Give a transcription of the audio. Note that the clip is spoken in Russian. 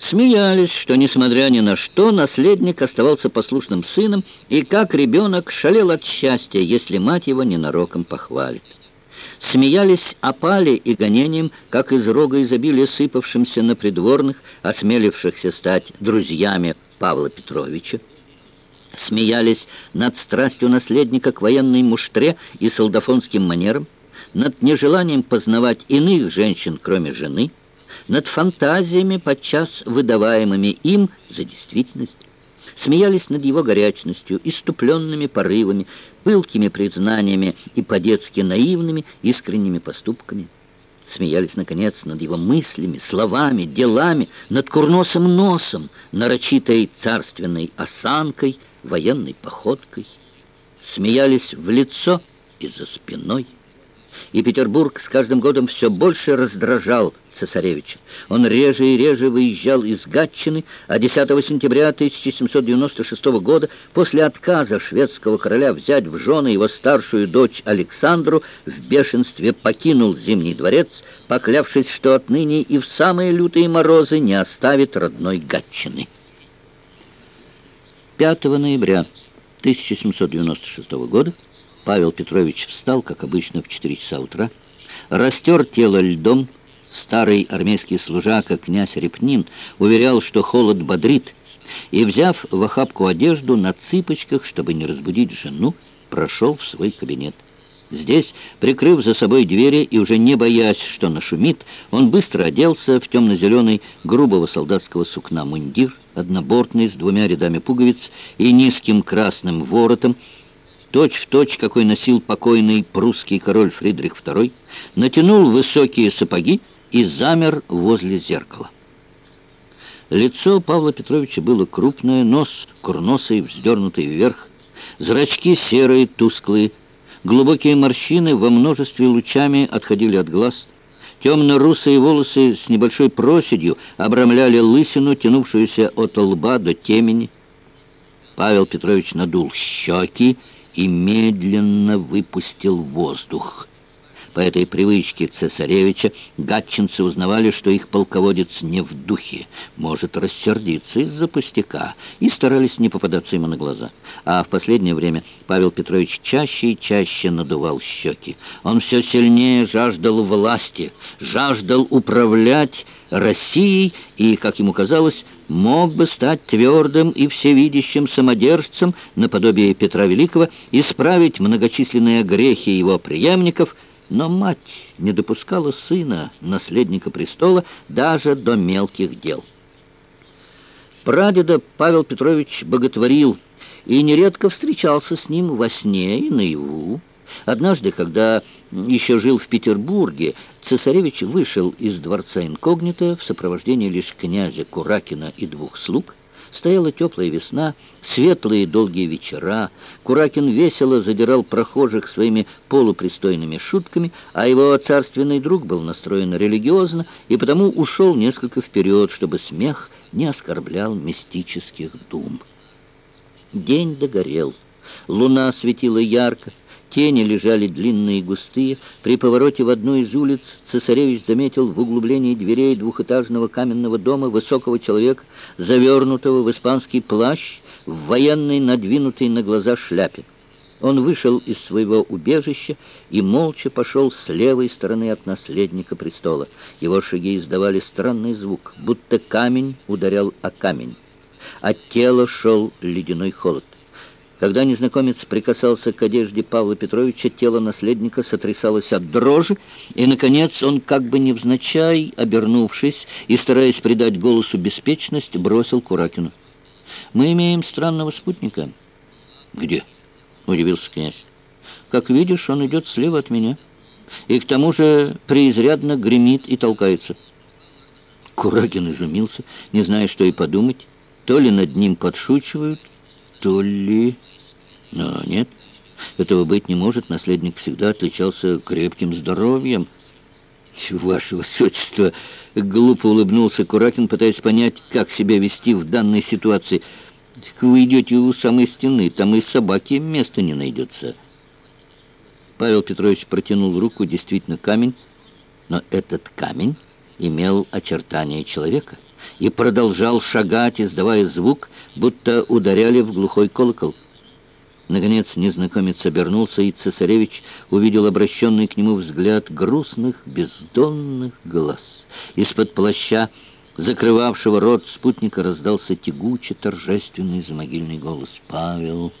Смеялись, что, несмотря ни на что, наследник оставался послушным сыном и, как ребенок, шалел от счастья, если мать его ненароком похвалит. Смеялись опали и гонением, как из рога изобилия сыпавшимся на придворных, осмелившихся стать друзьями Павла Петровича. Смеялись над страстью наследника к военной муштре и солдафонским манерам, над нежеланием познавать иных женщин, кроме жены, над фантазиями, подчас выдаваемыми им за действительность. Смеялись над его горячностью, иступленными порывами, пылкими признаниями и по-детски наивными, искренними поступками. Смеялись, наконец, над его мыслями, словами, делами, над курносым носом, нарочитой царственной осанкой, военной походкой. Смеялись в лицо и за спиной и Петербург с каждым годом все больше раздражал цесаревича. Он реже и реже выезжал из Гатчины, а 10 сентября 1796 года, после отказа шведского короля взять в жены его старшую дочь Александру, в бешенстве покинул Зимний дворец, поклявшись, что отныне и в самые лютые морозы не оставит родной Гатчины. 5 ноября 1796 года Павел Петрович встал, как обычно, в 4 часа утра, растер тело льдом. Старый армейский служака князь Репнин уверял, что холод бодрит, и, взяв в охапку одежду на цыпочках, чтобы не разбудить жену, прошел в свой кабинет. Здесь, прикрыв за собой двери и уже не боясь, что нашумит, он быстро оделся в темно-зеленый грубого солдатского сукна мундир, однобортный, с двумя рядами пуговиц и низким красным воротом, точь-в-точь, точь, какой носил покойный прусский король Фридрих II, натянул высокие сапоги и замер возле зеркала. Лицо Павла Петровича было крупное, нос курносый, вздернутый вверх, зрачки серые, тусклые, глубокие морщины во множестве лучами отходили от глаз, темно-русые волосы с небольшой проседью обрамляли лысину, тянувшуюся от лба до темени. Павел Петрович надул щеки, и медленно выпустил воздух. По этой привычке цесаревича гатчинцы узнавали, что их полководец не в духе, может рассердиться из-за пустяка, и старались не попадаться ему на глаза. А в последнее время Павел Петрович чаще и чаще надувал щеки. Он все сильнее жаждал власти, жаждал управлять Россией и, как ему казалось, мог бы стать твердым и всевидящим самодержцем наподобие Петра Великого, исправить многочисленные грехи его преемников, но мать не допускала сына, наследника престола, даже до мелких дел. Прадеда Павел Петрович боготворил и нередко встречался с ним во сне и наяву. Однажды, когда еще жил в Петербурге, цесаревич вышел из дворца инкогнито в сопровождении лишь князя Куракина и двух слуг. Стояла теплая весна, светлые долгие вечера. Куракин весело задирал прохожих своими полупристойными шутками, а его царственный друг был настроен религиозно и потому ушел несколько вперед, чтобы смех не оскорблял мистических дум. День догорел. Луна светила ярко, Тени лежали длинные и густые. При повороте в одну из улиц цесаревич заметил в углублении дверей двухэтажного каменного дома высокого человека, завернутого в испанский плащ, в военной надвинутой на глаза шляпе. Он вышел из своего убежища и молча пошел с левой стороны от наследника престола. Его шаги издавали странный звук, будто камень ударял о камень. От тела шел ледяной холод. Когда незнакомец прикасался к одежде Павла Петровича, тело наследника сотрясалось от дрожи, и, наконец, он, как бы невзначай, обернувшись и стараясь придать голосу беспечность, бросил Куракину. «Мы имеем странного спутника». «Где?» — удивился князь. «Как видишь, он идет слева от меня, и к тому же преизрядно гремит и толкается». Куракин изумился, не зная, что и подумать. То ли над ним подшучивают, то ли... Но нет, этого быть не может. Наследник всегда отличался крепким здоровьем. «Ваше Высочество!» — глупо улыбнулся Куракин, пытаясь понять, как себя вести в данной ситуации. «Вы идете у самой стены, там и собаки места не найдется». Павел Петрович протянул руку, действительно камень, но этот камень имел очертания человека — и продолжал шагать, издавая звук, будто ударяли в глухой колокол. Наконец незнакомец обернулся, и цесаревич увидел обращенный к нему взгляд грустных, бездонных глаз. Из-под плаща, закрывавшего рот спутника, раздался тягуче торжественный замогильный голос. «Павел!»